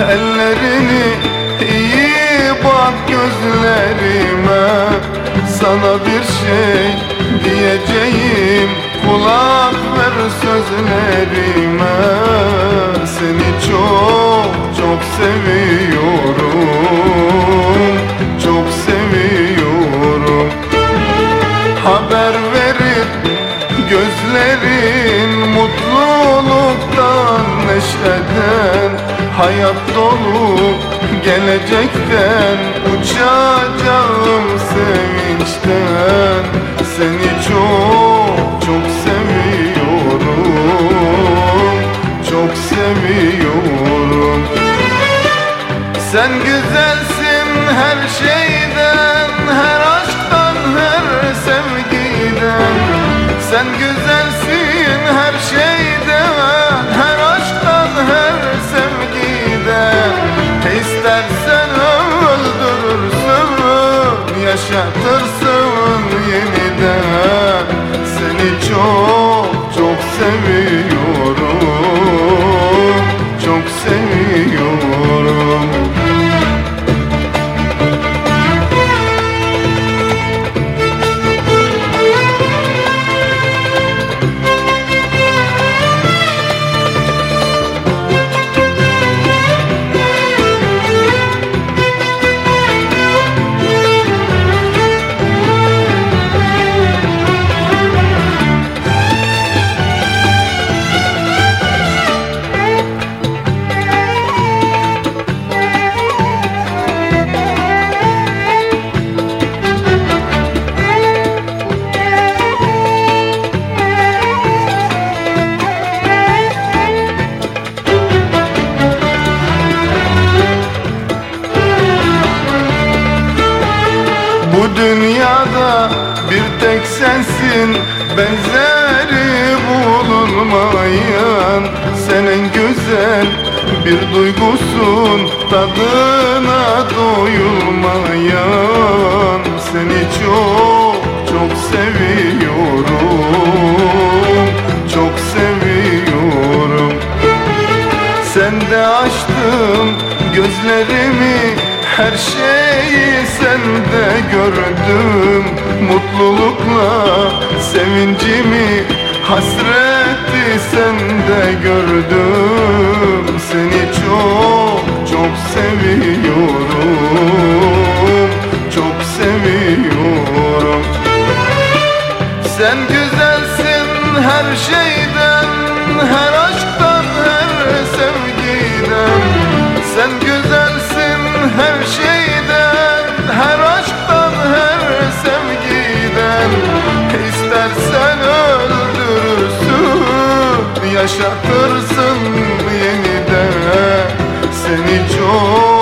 ellerini iyi bak gözlerime. Sana bir şey diyeceğim kulak ver sözlerime. Seni çok çok seviyorum Çok seviyorum. Haber verip gözlerin Hayat dolu. Gelecekten Uçacağım sevinçten. Seni çok çok seviyorum. Çok seviyorum. Sen güzelsin her şeyden Her aşktan her sevgiden. Sen güzelsin her şeyden Yaşatırsın yeniden. Seni çok Bu dünyada bir tek sensin Benzeri bulunmayan Senin güzel bir duygusun Tadına doyulmayan Seni çok çok seviyorum Çok seviyorum. Sen de açtın gözlerimi Her şeyi sende gördüm Mutlulukla sevincimi Hasreti sende gördüm Seni çok çok seviyorum. Çok seviyorum. Sen güzelsin her şeyden Yaşatırsın yeniden Seni çok